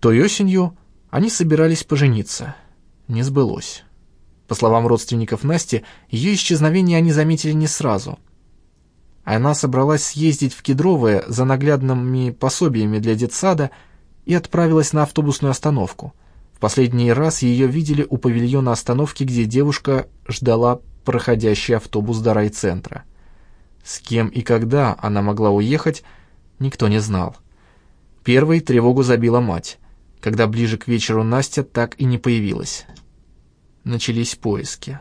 Той осенью они собирались пожениться. Не сбылось. По словам родственников Насти, ее исчезновение они заметили не сразу. Она собралась съездить в Кедровое за наглядными пособиями для детсада и отправилась на автобусную остановку. В последний раз ее видели у павильона остановки, где девушка ждала проходящий автобус до райцентра. С кем и когда она могла уехать, никто не знал. Первой тревогу забила мать, когда ближе к вечеру Настя так и не появилась начались поиски.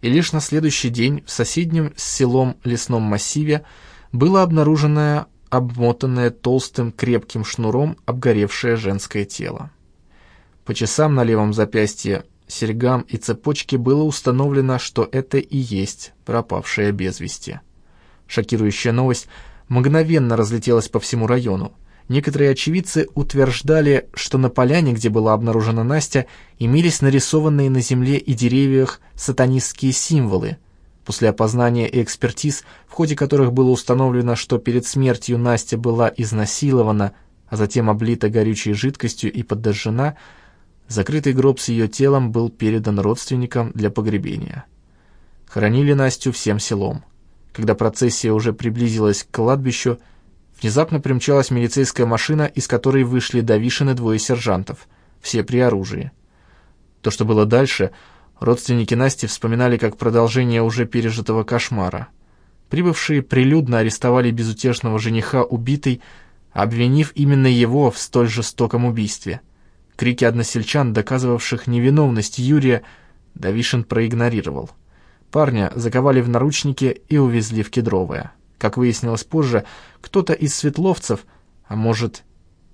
И лишь на следующий день в соседнем с селом лесном массиве было обнаружено обмотанное толстым крепким шнуром обгоревшее женское тело. По часам на левом запястье, серьгам и цепочке было установлено, что это и есть пропавшая без вести. Шокирующая новость мгновенно разлетелась по всему району. Некоторые очевидцы утверждали, что на поляне, где была обнаружена Настя, имелись нарисованные на земле и деревьях сатанистские символы. После опознания и экспертиз, в ходе которых было установлено, что перед смертью Настя была изнасилована, а затем облита горючей жидкостью и подожжена, закрытый гроб с ее телом был передан родственникам для погребения. Хоронили Настю всем селом. Когда процессия уже приблизилась к кладбищу, Внезапно примчалась милицейская машина, из которой вышли Давишин двое сержантов, все при оружии. То, что было дальше, родственники Насти вспоминали как продолжение уже пережитого кошмара. Прибывшие прилюдно арестовали безутешного жениха убитой, обвинив именно его в столь жестоком убийстве. Крики односельчан, доказывавших невиновность Юрия, Давишин проигнорировал. Парня заковали в наручники и увезли в Кедровое. Как выяснилось позже, кто-то из светловцев, а может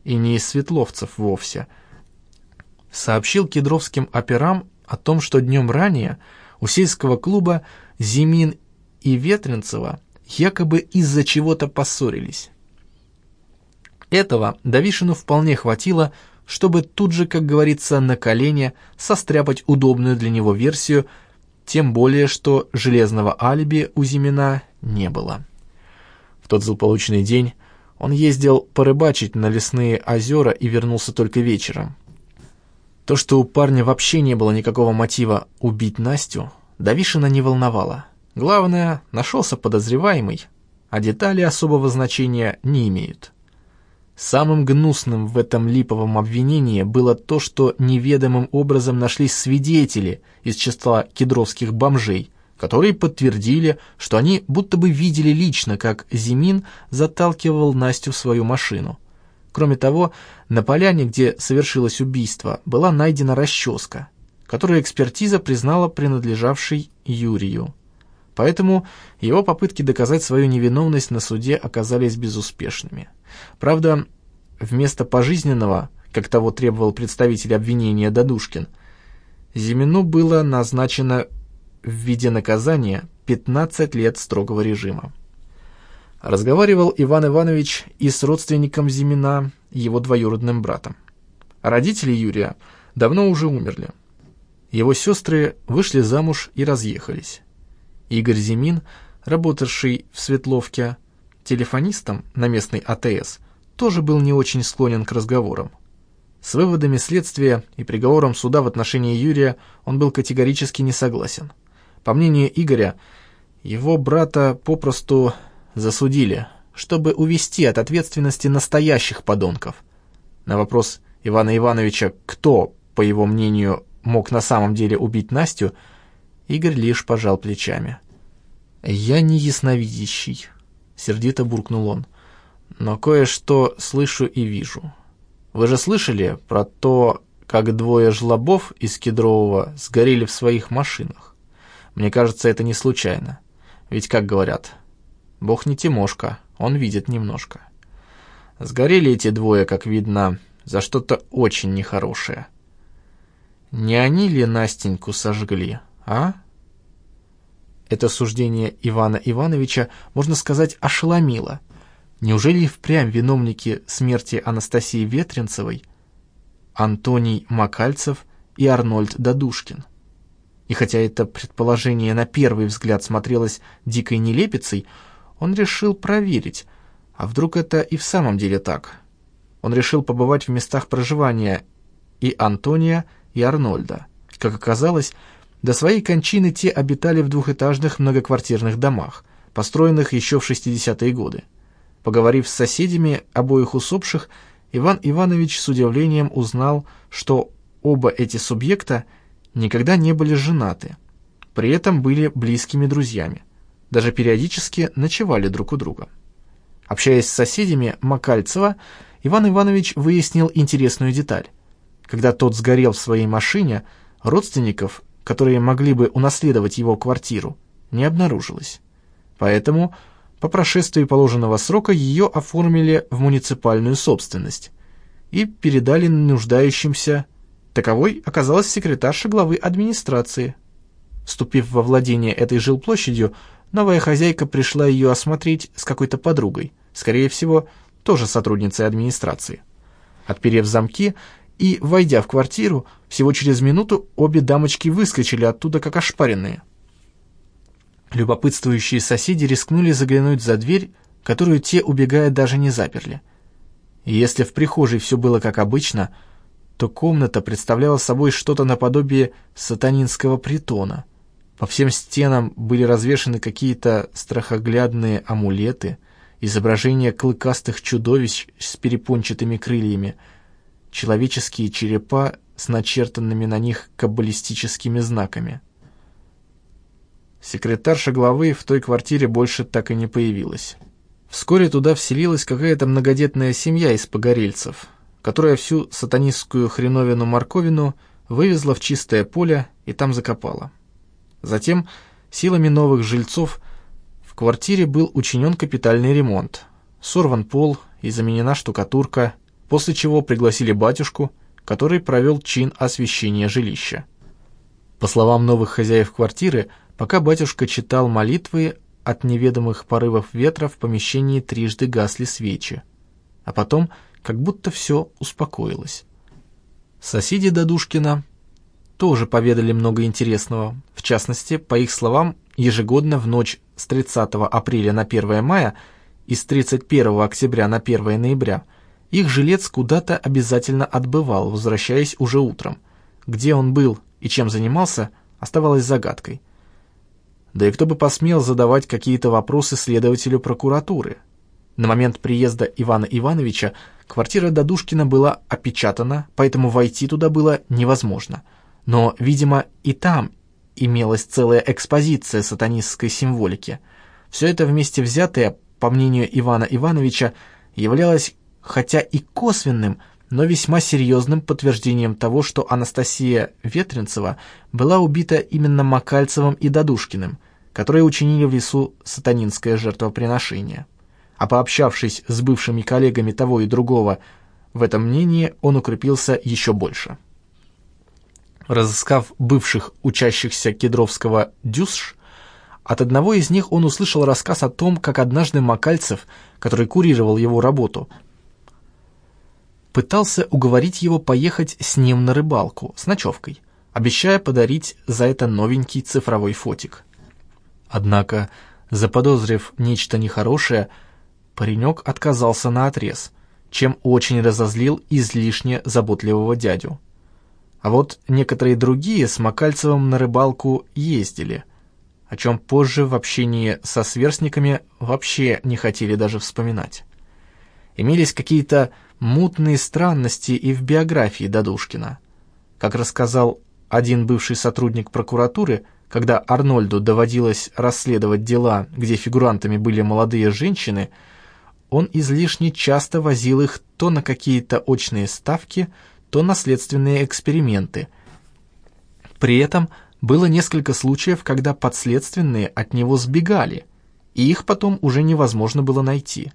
и не из светловцев вовсе, сообщил кедровским операм о том, что днем ранее у сельского клуба Зимин и Ветренцева якобы из-за чего-то поссорились. Этого Давишину вполне хватило, чтобы тут же, как говорится, на колене состряпать удобную для него версию, тем более, что железного алиби у Зимина не было. Тот злополучный день он ездил порыбачить на лесные озера и вернулся только вечером. То, что у парня вообще не было никакого мотива убить Настю, Давишина не волновало. Главное, нашелся подозреваемый, а детали особого значения не имеют. Самым гнусным в этом липовом обвинении было то, что неведомым образом нашлись свидетели из числа кедровских бомжей, которые подтвердили, что они будто бы видели лично, как Зимин заталкивал Настю в свою машину. Кроме того, на поляне, где совершилось убийство, была найдена расческа, которую экспертиза признала принадлежавшей Юрию. Поэтому его попытки доказать свою невиновность на суде оказались безуспешными. Правда, вместо пожизненного, как того требовал представитель обвинения Дадушкин, Зимину было назначено в виде наказания 15 лет строгого режима. Разговаривал Иван Иванович и с родственником Зимина, его двоюродным братом. Родители Юрия давно уже умерли. Его сестры вышли замуж и разъехались. Игорь Зимин, работавший в Светловке телефонистом на местной АТС, тоже был не очень склонен к разговорам. С выводами следствия и приговором суда в отношении Юрия он был категорически не согласен. По мнению Игоря, его брата попросту засудили, чтобы увести от ответственности настоящих подонков. На вопрос Ивана Ивановича, кто, по его мнению, мог на самом деле убить Настю, Игорь лишь пожал плечами. «Я не ясновидящий», — сердито буркнул он, — «но кое-что слышу и вижу. Вы же слышали про то, как двое жлобов из Кедрового сгорели в своих машинах? Мне кажется, это не случайно. Ведь, как говорят, Бог не Тимошка, он видит немножко. Сгорели эти двое, как видно, за что-то очень нехорошее. Не они ли Настеньку сожгли, а? Это суждение Ивана Ивановича, можно сказать, ошеломило. Неужели впрямь виновники смерти Анастасии Ветренцевой Антоний Макальцев и Арнольд Дадушкин? И хотя это предположение на первый взгляд смотрелось дикой нелепицей, он решил проверить, а вдруг это и в самом деле так. он решил побывать в местах проживания и Антония, и Арнольда. Как оказалось, до своей кончины те обитали в двухэтажных многоквартирных домах, построенных еще в 60-е годы. Поговорив с соседями обоих усопших, Иван Иванович с удивлением узнал, что оба эти субъекта никогда не были женаты, при этом были близкими друзьями, даже периодически ночевали друг у друга. Общаясь с соседями Макальцева, Иван Иванович выяснил интересную деталь. Когда тот сгорел в своей машине, родственников, которые могли бы унаследовать его квартиру, не обнаружилось. Поэтому по прошествии положенного срока ее оформили в муниципальную собственность и передали нуждающимся. Таковой оказалась секретарша главы администрации. Вступив во владение этой жилплощадью, новая хозяйка пришла ее осмотреть с какой-то подругой, скорее всего, тоже сотрудницей администрации. Отперев замки и, войдя в квартиру, всего через минуту обе дамочки выскочили оттуда, как ошпаренные. Любопытствующие соседи рискнули заглянуть за дверь, которую те, убегая, даже не заперли. И если в прихожей все было как обычно, то комната представляла собой что-то наподобие сатанинского притона. По всем стенам были развешаны какие-то страхоглядные амулеты, изображения клыкастых чудовищ с перепончатыми крыльями, человеческие черепа с начертанными на них каббалистическими знаками — Секретарша главы в той квартире больше так и не появилась. Вскоре туда вселилась какая-то многодетная семья из погорельцев, которая всю сатанистскую хреновину-морковину вывезла в чистое поле и там закопала. Затем, силами новых жильцов, в квартире был учинен капитальный ремонт, сорван пол и заменена штукатурка, после чего пригласили батюшку, который провел чин освящения жилища. По словам новых хозяев квартиры, Пока батюшка читал молитвы, от неведомых порывов ветра в помещении трижды гасли свечи. А потом как будто все успокоилось. Соседи Дадушкина тоже поведали много интересного. В частности, по их словам, ежегодно в ночь с 30 апреля на 1 мая и с 31 октября на 1 ноября их жилец куда-то обязательно отбывал, возвращаясь уже утром. Где он был и чем занимался, оставалось загадкой. Да и кто бы посмел задавать какие-то вопросы следователю прокуратуры? На момент приезда Ивана Ивановича квартира Дадушкина была опечатана, поэтому войти туда было невозможно. Но, видимо, и там имелась целая экспозиция сатанистской символики. Все это вместе взятое, по мнению Ивана Ивановича, являлось хотя и косвенным, но весьма серьезным подтверждением того, что Анастасия Ветренцева была убита именно Макальцевым и Дадушкиным – которые учинили в лесу сатанинское жертвоприношение. А пообщавшись с бывшими коллегами того и другого, в этом мнении он укрепился еще больше. Разыскав бывших учащихся Кедровского «Дюсш», от одного из них он услышал рассказ о том, как однажды Макальцев, который курировал его работу, пытался уговорить его поехать с ним на рыбалку с ночевкой, обещая подарить за это новенький цифровой фотик. Однако, заподозрив нечто нехорошее, паренек отказался на отрез, чем очень разозлил излишне заботливого дядю. А вот некоторые другие с Макальцевым на рыбалку ездили, о чем позже в общении со сверстниками вообще не хотели даже вспоминать. Имелись какие-то мутные странности и в биографии Дадушкина. Как рассказал один бывший сотрудник прокуратуры – когда Арнольду доводилось расследовать дела, где фигурантами были молодые женщины, он излишне часто возил их то на какие-то очные ставки, то на следственные эксперименты. При этом было несколько случаев, когда подследственные от него сбегали, и их потом уже невозможно было найти.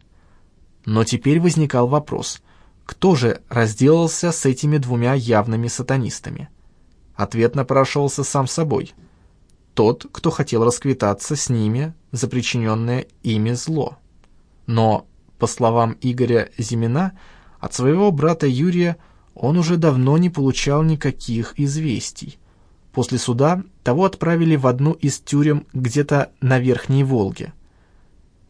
Но теперь возникал вопрос, кто же разделался с этими двумя явными сатанистами? Ответ напрашивался сам собой – тот, кто хотел расквитаться с ними за причиненное ими зло. Но, по словам Игоря Зимина, от своего брата Юрия он уже давно не получал никаких известий. После суда того отправили в одну из тюрем где-то на Верхней Волге.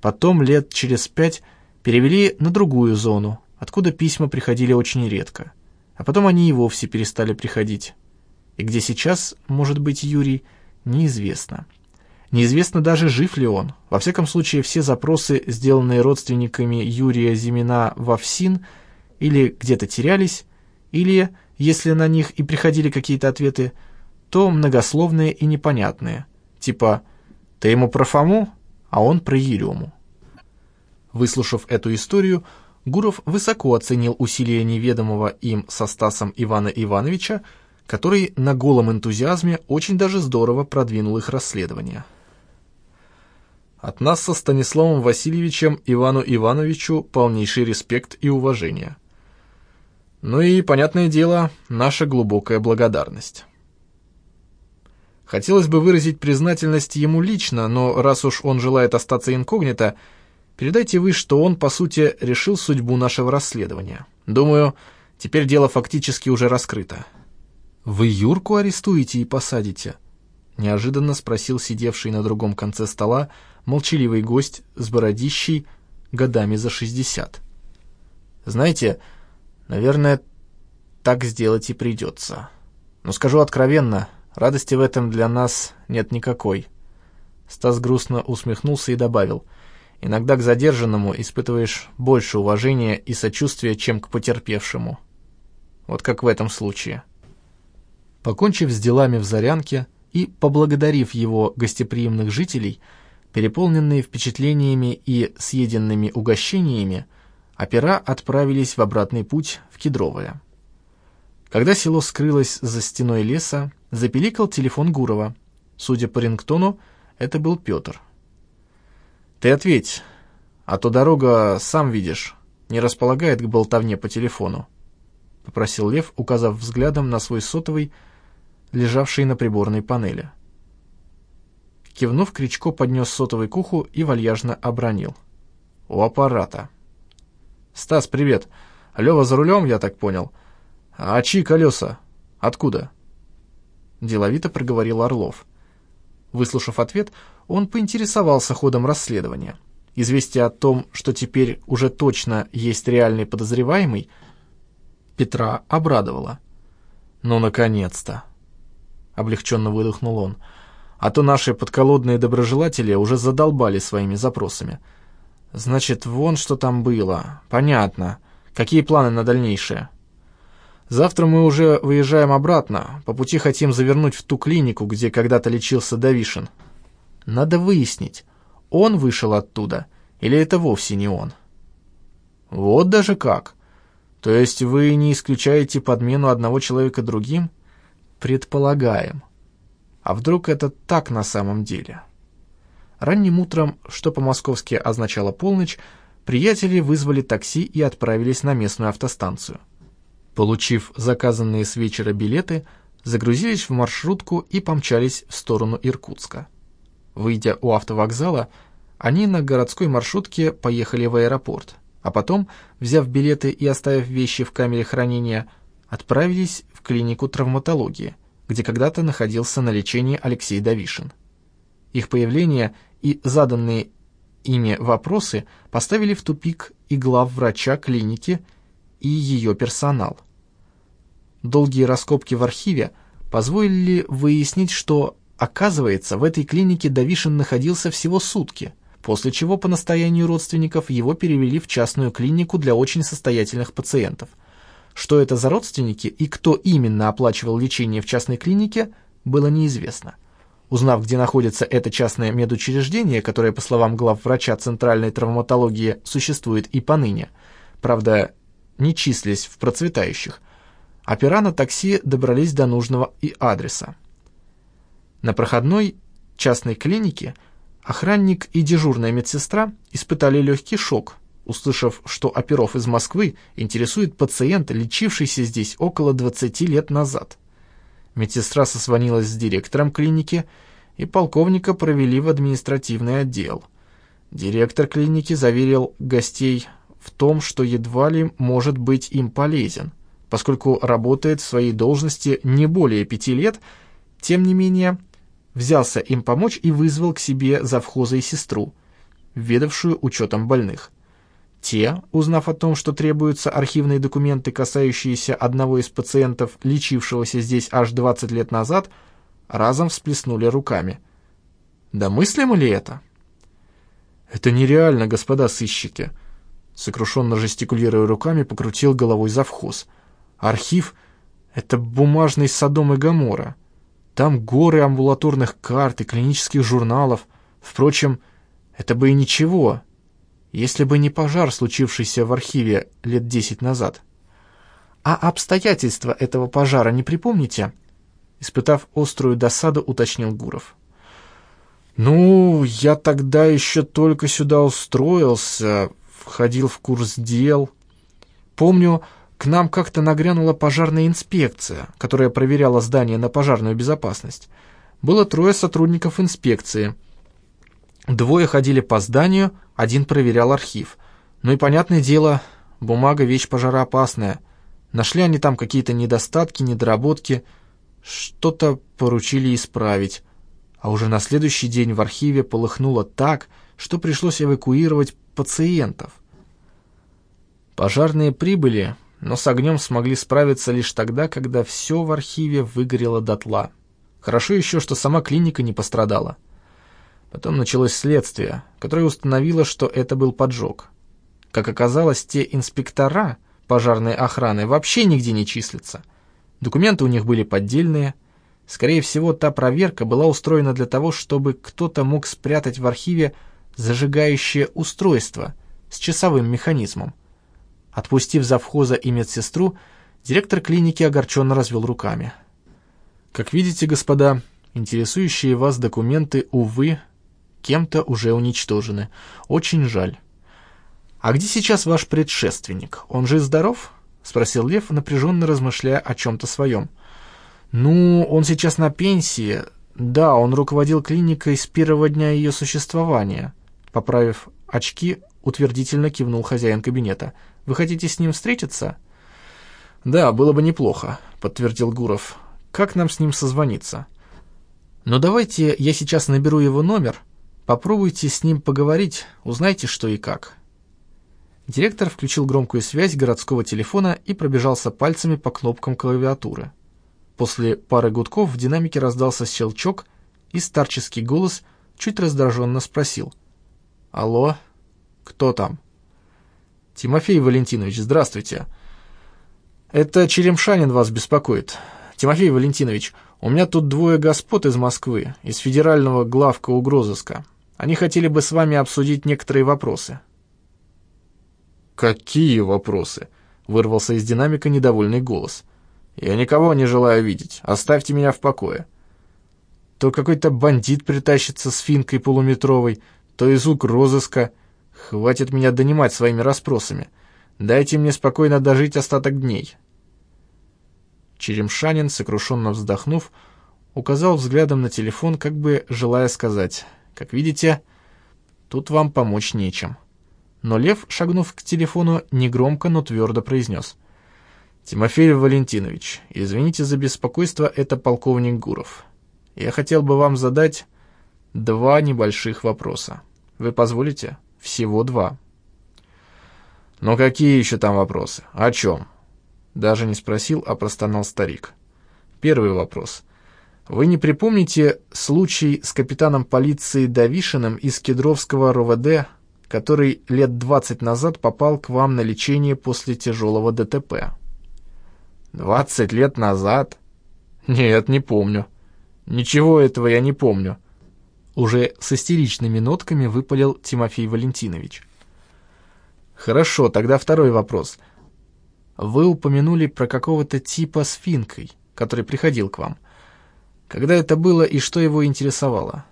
Потом лет через пять перевели на другую зону, откуда письма приходили очень редко, а потом они и вовсе перестали приходить. И где сейчас, может быть, Юрий, неизвестно. Неизвестно даже, жив ли он. Во всяком случае, все запросы, сделанные родственниками Юрия Зимина в ОФСИН, или где-то терялись, или, если на них и приходили какие-то ответы, то многословные и непонятные, типа «ты ему про Фому, а он про Ерему». Выслушав эту историю, Гуров высоко оценил усилия неведомого им со Стасом Ивана Ивановича, который на голом энтузиазме очень даже здорово продвинул их расследование. От нас со Станиславом Васильевичем Ивану Ивановичу полнейший респект и уважение. Ну и, понятное дело, наша глубокая благодарность. Хотелось бы выразить признательность ему лично, но раз уж он желает остаться инкогнито, передайте вы, что он, по сути, решил судьбу нашего расследования. Думаю, теперь дело фактически уже раскрыто. «Вы Юрку арестуете и посадите?» — неожиданно спросил сидевший на другом конце стола молчаливый гость с бородищей годами за шестьдесят. «Знаете, наверное, так сделать и придется. Но скажу откровенно, радости в этом для нас нет никакой». Стас грустно усмехнулся и добавил, «Иногда к задержанному испытываешь больше уважения и сочувствия, чем к потерпевшему. Вот как в этом случае». Покончив с делами в Зарянке и поблагодарив его гостеприимных жителей, переполненные впечатлениями и съеденными угощениями, опера отправились в обратный путь в Кедровое. Когда село скрылось за стеной леса, запеликал телефон Гурова. Судя по рингтону, это был Петр. «Ты ответь, а то дорога, сам видишь, не располагает к болтовне по телефону», — попросил Лев, указав взглядом на свой сотовый, лежавший на приборной панели. Кивнув, Кричко поднес сотовый к уху и вальяжно обронил. «У аппарата». «Стас, привет. Лёва за рулем, я так понял. А чьи колеса? Откуда?» Деловито проговорил Орлов. Выслушав ответ, он поинтересовался ходом расследования. Известие о том, что теперь уже точно есть реальный подозреваемый, Петра обрадовало. «Ну, наконец-то!» — облегченно выдохнул он. «А то наши подколодные доброжелатели уже задолбали своими запросами. Значит, вон что там было. Понятно. Какие планы на дальнейшее?» «Завтра мы уже выезжаем обратно. По пути хотим завернуть в ту клинику, где когда-то лечился Давишин. Надо выяснить, он вышел оттуда или это вовсе не он». «Вот даже как. То есть вы не исключаете подмену одного человека другим?» Предполагаем. А вдруг это так на самом деле? Ранним утром, что по-московски означало полночь, приятели вызвали такси и отправились на местную автостанцию. Получив заказанные с вечера билеты, загрузились в маршрутку и помчались в сторону Иркутска. Выйдя у автовокзала, они на городской маршрутке поехали в аэропорт, а потом, взяв билеты и оставив вещи в камере хранения, отправились в клинику травматологии, где когда-то находился на лечении Алексей Давишин. Их появление и заданные ими вопросы поставили в тупик и глав врача клиники, и ее персонал. Долгие раскопки в архиве позволили выяснить, что, оказывается, в этой клинике Давишин находился всего сутки, после чего по настоянию родственников его перевели в частную клинику для очень состоятельных пациентов – что это за родственники и кто именно оплачивал лечение в частной клинике, было неизвестно. Узнав, где находится это частное медучреждение, которое, по словам главврача Центральной травматологии, существует и поныне, правда, не числясь в процветающих, опера на такси добрались до нужного и адреса. На проходной частной клинике охранник и дежурная медсестра испытали легкий шок – услышав, что оперов из Москвы интересует пациент, лечившийся здесь около 20 лет назад. Медсестра созвонилась с директором клиники, и полковника провели в административный отдел. Директор клиники заверил гостей в том, что едва ли может быть им полезен, поскольку работает в своей должности не более пяти лет, тем не менее взялся им помочь и вызвал к себе завхоза и сестру, ведавшую учетом больных. Те, узнав о том, что требуются архивные документы, касающиеся одного из пациентов, лечившегося здесь аж 20 лет назад, разом всплеснули руками. Да мыслимо ли это? «Это нереально, господа сыщики!» Сокрушенно жестикулируя руками, покрутил головой завхоз. «Архив — это бумажный Содом и Гоморра. Там горы амбулаторных карт и клинических журналов. Впрочем, это бы и ничего, если бы не пожар, случившийся в архиве лет десять назад. А обстоятельства этого пожара не припомните?» Испытав острую досаду, уточнил Гуров. «Ну, я тогда еще только сюда устроился, входил в курс дел. Помню, к нам как-то нагрянула пожарная инспекция, которая проверяла здание на пожарную безопасность. Было трое сотрудников инспекции. Двое ходили по зданию, один проверял архив. Ну и, понятное дело, бумага — вещь пожароопасная. Нашли они там какие-то недостатки, недоработки, что-то поручили исправить а уже на следующий день в архиве полыхнуло так, что пришлось эвакуировать пациентов. Пожарные прибыли, но с огнем смогли справиться лишь тогда, когда все в архиве выгорело дотла. Хорошо еще, что сама клиника не пострадала. Потом началось следствие, которое установило, что это был поджог. Как оказалось, те инспектора пожарной охраны вообще нигде не числятся. Документы у них были поддельные, Скорее всего, та проверка была устроена для того, чтобы кто-то мог спрятать в архиве зажигающее устройство с часовым механизмом. Отпустив завхоза и медсестру, директор клиники огорченно развел руками. «Как видите, господа, интересующие вас документы, увы, кем-то уже уничтожены. Очень жаль. А где сейчас ваш предшественник? Он же здоров?» — спросил Лев, напряженно размышляя о чем-то своем. — «Ну, он сейчас на пенсии. Да, он руководил клиникой с первого дня ее существования». Поправив очки, утвердительно кивнул хозяин кабинета. «Вы хотите с ним встретиться?» «Да, было бы неплохо», — подтвердил Гуров. «Как нам с ним созвониться?» «Ну давайте я сейчас наберу его номер. Попробуйте с ним поговорить, узнайте, что и как». Директор включил громкую связь городского телефона и пробежался пальцами по кнопкам клавиатуры. После пары гудков в динамике раздался щелчок, и старческий голос чуть раздраженно спросил. «Алло? Кто там?» «Тимофей Валентинович, здравствуйте. Это Черемшанин вас беспокоит. Тимофей Валентинович, у меня тут двое господ из Москвы, из федерального главка угрозыска. Они хотели бы с вами обсудить некоторые вопросы». «Какие вопросы?» — вырвался из динамика недовольный голос. Я никого не желаю видеть. Оставьте меня в покое. То какой-то бандит притащится с финкой полуметровой, то из ук розыска. Хватит меня донимать своими расспросами. Дайте мне спокойно дожить остаток дней. Черемшанин, сокрушенно вздохнув, указал взглядом на телефон, как бы желая сказать, «Как видите, тут вам помочь нечем». Но Лев, шагнув к телефону, негромко, но твердо произнес, «Тимофей Валентинович, извините за беспокойство, это полковник Гуров. Я хотел бы вам задать два небольших вопроса. Вы позволите? Всего два». «Но какие еще там вопросы? О чем?» Даже не спросил, а простонал старик. Первый вопрос. Вы не припомните случай с капитаном полиции Давишиным из Кедровского РОВД, который лет 20 назад попал к вам на лечение после тяжелого ДТП? Двадцать лет назад? Нет, не помню. Ничего этого я не помню. Уже с истеричными нотками выпалил Тимофей Валентинович. Хорошо, тогда второй вопрос. Вы упомянули про какого-то типа с финкой, который приходил к вам. Когда это было и что его интересовало?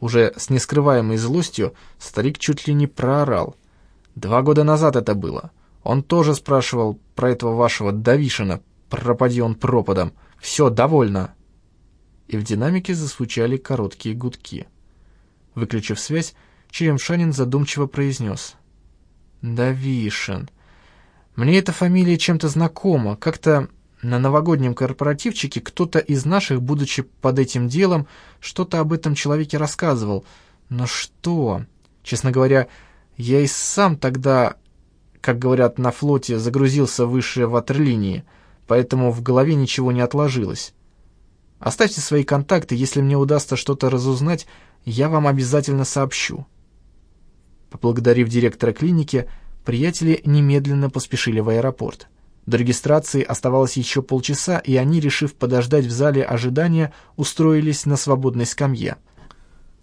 Уже с нескрываемой злостью старик чуть ли не проорал. Два года назад это было. Он тоже спрашивал про этого вашего Давишина. Пропади он пропадом. Все, довольно. И в динамике зазвучали короткие гудки. Выключив связь, Черемшанин задумчиво произнес. «Давишин. Мне эта фамилия чем-то знакома. Как-то на новогоднем корпоративчике кто-то из наших, будучи под этим делом, что-то об этом человеке рассказывал. Но что? Честно говоря, Я и сам тогда, как говорят на флоте, загрузился выше ватерлинии, поэтому в голове ничего не отложилось. Оставьте свои контакты, если мне удастся что-то разузнать, я вам обязательно сообщу». Поблагодарив директора клиники, приятели немедленно поспешили в аэропорт. До регистрации оставалось еще полчаса, и они, решив подождать в зале ожидания, устроились на свободной скамье.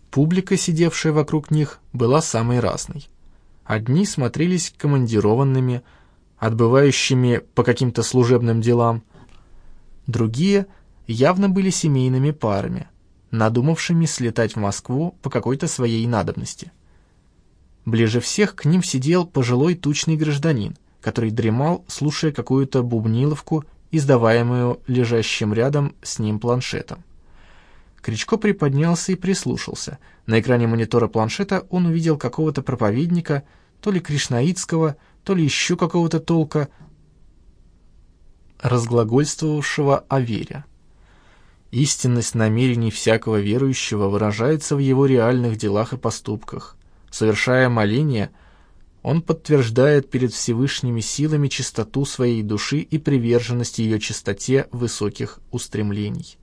Публика, сидевшая вокруг них, была самой разной. Одни смотрелись командированными, отбывающими по каким-то служебным делам, другие явно были семейными парами, надумавшими слетать в Москву по какой-то своей надобности. Ближе всех к ним сидел пожилой тучный гражданин, который дремал, слушая какую-то бубниловку, издаваемую лежащим рядом с ним планшетом. Кричко приподнялся и прислушался. На экране монитора планшета он увидел какого-то проповедника, то ли кришнаитского, то ли еще какого-то толка, разглагольствовавшего о вере. Истинность намерений всякого верующего выражается в его реальных делах и поступках. Совершая моление – он подтверждает перед Всевышними силами чистоту своей души и приверженность ее чистоте высоких устремлений.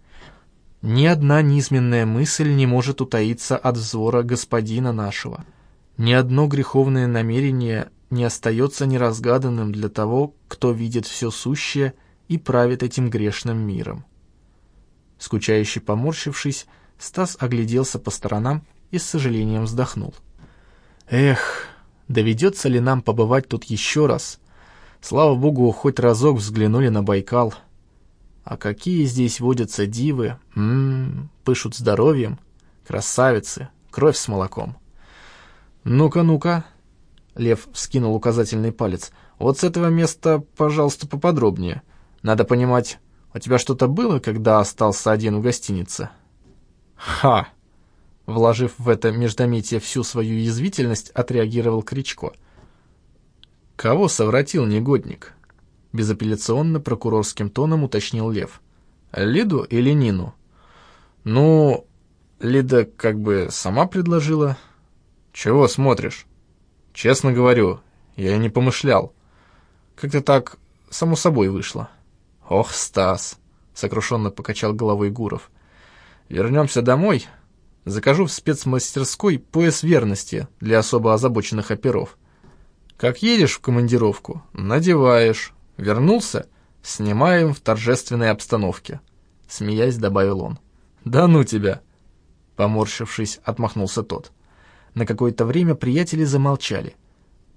Ни одна низменная мысль не может утаиться от взора Господина нашего. Ни одно греховное намерение не остается неразгаданным для того, кто видит все сущее и правит этим грешным миром. Скучающе поморщившись, Стас огляделся по сторонам и с сожалением вздохнул. «Эх, доведется ли нам побывать тут еще раз. Слава богу, хоть разок взглянули на Байкал. А какие здесь водятся дивы, м-м, пышут здоровьем, красавицы, кровь с молоком. Ну-ка, ну-ка, Лев вскинул указательный палец. Вот с этого места, пожалуйста, поподробнее. Надо понимать, у тебя что-то было, когда остался один в гостинице? Ха! Вложив в это междометие всю свою язвительность, отреагировал Кричко. «Кого совратил негодник?» Безапелляционно прокурорским тоном уточнил Лев. «Лиду или Нину?» «Ну, Лида как бы сама предложила». «Чего смотришь?» «Честно говорю, я и не помышлял. Как-то так само собой вышло». «Ох, Стас!» — сокрушенно покачал головой Гуров. «Вернемся домой, Закажу в спецмастерской пояс верности для особо озабоченных оперов. Как едешь в командировку, надеваешь. Вернулся, снимаем в торжественной обстановке. Смеясь, добавил он. Да ну тебя! Поморщившись, отмахнулся тот. На какое-то время приятели замолчали.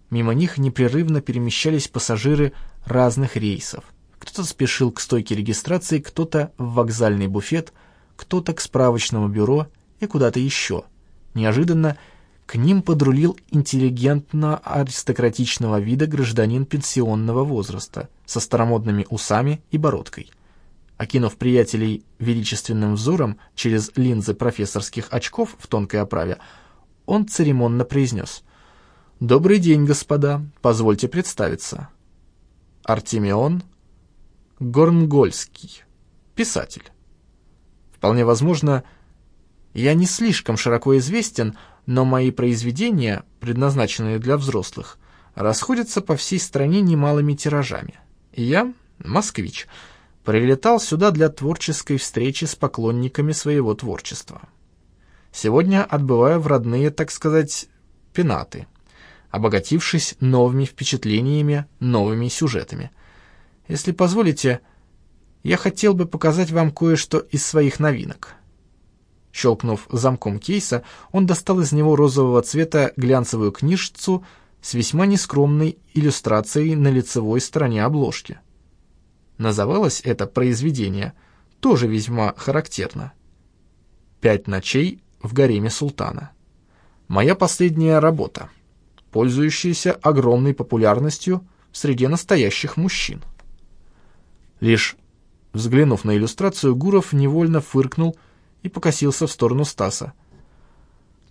Мимо них непрерывно перемещались пассажиры разных рейсов. Кто-то спешил к стойке регистрации, кто-то в вокзальный буфет, кто-то к справочному бюро — и куда-то еще. Неожиданно к ним подрулил интеллигентно-аристократичного вида гражданин пенсионного возраста со старомодными усами и бородкой. Окинув приятелей величественным взором через линзы профессорских очков в тонкой оправе, он церемонно произнес «Добрый день, господа, позвольте представиться. Артемион Горнгольский, писатель. Вполне возможно, я не слишком широко известен, но мои произведения, предназначенные для взрослых, расходятся по всей стране немалыми тиражами. я, москвич, прилетал сюда для творческой встречи с поклонниками своего творчества. Сегодня отбываю в родные, так сказать, пенаты, обогатившись новыми впечатлениями, новыми сюжетами. Если позволите, я хотел бы показать вам кое-что из своих новинок. Щелкнув замком кейса, он достал из него розового цвета глянцевую книжицу с весьма нескромной иллюстрацией на лицевой стороне обложки. Называлось это произведение тоже весьма характерно. «Пять ночей в гареме султана». Моя последняя работа, пользующаяся огромной популярностью среди настоящих мужчин. Лишь взглянув на иллюстрацию, Гуров невольно фыркнул и покосился в сторону Стаса.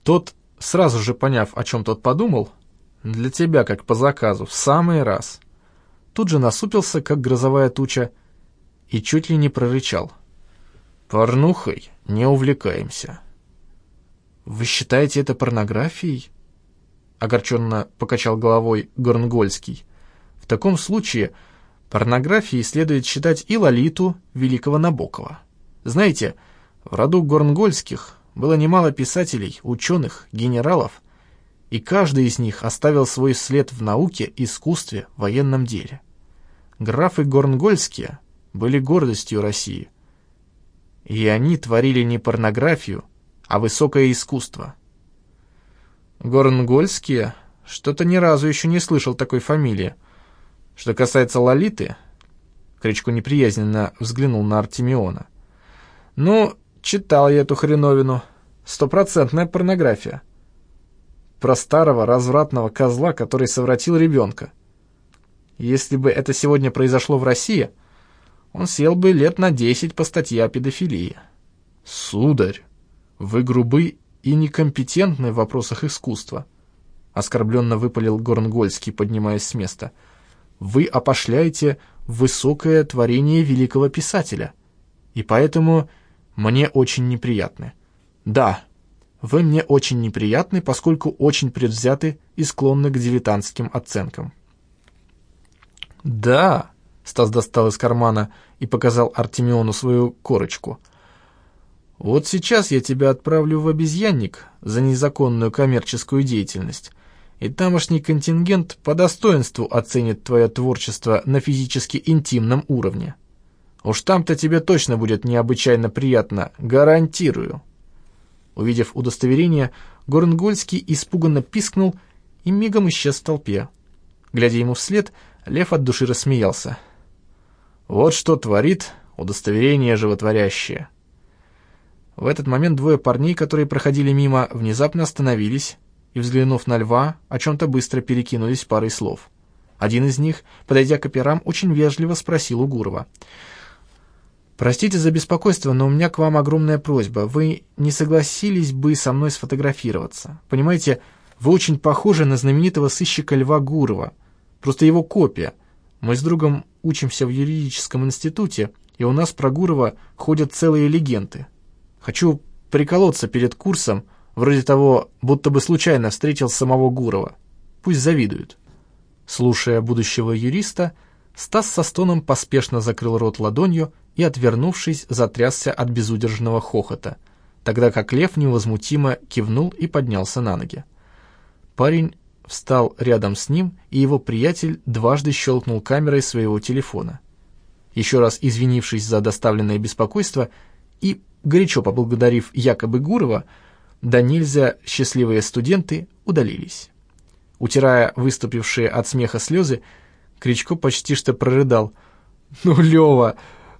Тот, сразу же поняв, о чем тот подумал, «Для тебя, как по заказу, в самый раз». Тут же насупился, как грозовая туча, и чуть ли не прорычал. «Порнухой не увлекаемся». «Вы считаете это порнографией?» огорченно покачал головой Горнгольский. В таком случае порнографией следует считать и Лолиту Великого Набокова. Знаете, в роду Горнгольских было немало писателей, ученых, генералов, и каждый из них оставил свой след в науке, искусстве, военном деле. Графы Горнгольские были гордостью России. И они творили не порнографию, а высокое искусство. Горнгольские? Что-то ни разу еще не слышал такой фамилии. Что касается Лолиты, Кричко неприязненно взглянул на Артемиона. Ну, читал я эту хреновину. Стопроцентная порнография. Про старого развратного козла, который совратил ребенка. Если бы это сегодня произошло в России, он сел бы лет на десять по статье о педофилии. Сударь, вы грубы и некомпетентны в вопросах искусства, оскорбленно выпалил Горнгольский, поднимаясь с места. Вы опошляете высокое творение великого писателя, и поэтому мне очень неприятны. Да, вы мне очень неприятны, поскольку очень предвзяты и склонны к дилетантским оценкам. Да, Стас достал из кармана и показал Артемиону свою корочку. Вот сейчас я тебя отправлю в обезьянник за незаконную коммерческую деятельность, и тамошний контингент по достоинству оценит твое творчество на физически интимном уровне. Уж там-то тебе точно будет необычайно приятно, гарантирую». Увидев удостоверение, Горнгольский испуганно пискнул и мигом исчез в толпе. Глядя ему вслед, Лев от души рассмеялся. «Вот что творит удостоверение животворящее». В этот момент двое парней, которые проходили мимо, внезапно остановились и, взглянув на льва, о чем-то быстро перекинулись парой слов. Один из них, подойдя к операм, очень вежливо спросил у Гурова — «Простите за беспокойство, но у меня к вам огромная просьба. Вы не согласились бы со мной сфотографироваться? Понимаете, вы очень похожи на знаменитого сыщика Льва Гурова. Просто его копия. Мы с другом учимся в юридическом институте, и у нас про Гурова ходят целые легенды. Хочу приколоться перед курсом, вроде того, будто бы случайно встретил самого Гурова. Пусть завидуют». Слушая будущего юриста, Стас со стоном поспешно закрыл рот ладонью, и, отвернувшись, затрясся от безудержного хохота, тогда как лев невозмутимо кивнул и поднялся на ноги. Парень встал рядом с ним, и его приятель дважды щелкнул камерой своего телефона. Еще раз извинившись за доставленное беспокойство и горячо поблагодарив якобы Гурова, да нельзя счастливые студенты удалились. Утирая выступившие от смеха слезы, Кричко почти что прорыдал. «Ну, Лева,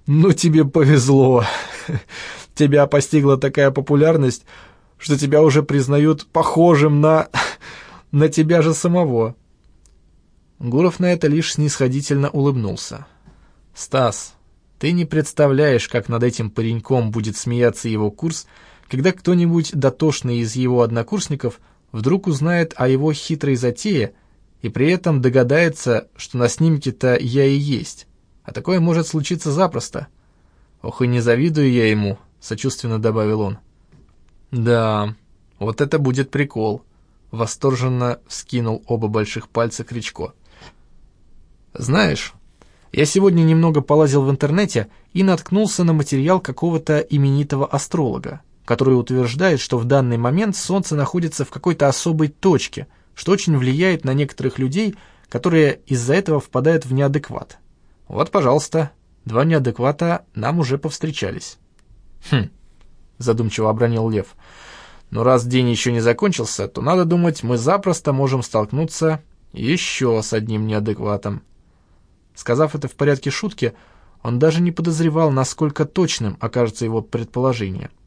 «Ну, тебе повезло. Тебя постигла такая популярность, что тебя уже признают похожим на... на тебя же самого». Гуров на это лишь снисходительно улыбнулся. «Стас, ты не представляешь, как над этим пареньком будет смеяться его курс, когда кто-нибудь дотошный из его однокурсников вдруг узнает о его хитрой затее и при этом догадается, что на снимке-то я и есть. А такое может случиться запросто. Ох и не завидую я ему, сочувственно добавил он. Да, вот это будет прикол. Восторженно вскинул оба больших пальца Кричко. Знаешь, я сегодня немного полазил в интернете и наткнулся на материал какого-то именитого астролога, который утверждает, что в данный момент Солнце находится в какой-то особой точке, что очень влияет на некоторых людей, которые из-за этого впадают в неадекват. Вот, пожалуйста, два неадеквата нам уже повстречались. Хм, задумчиво обронил Лев. Но раз день еще не закончился, то надо думать, мы запросто можем столкнуться еще с одним неадекватом. Сказав это в порядке шутки, он даже не подозревал, насколько точным окажется его предположение —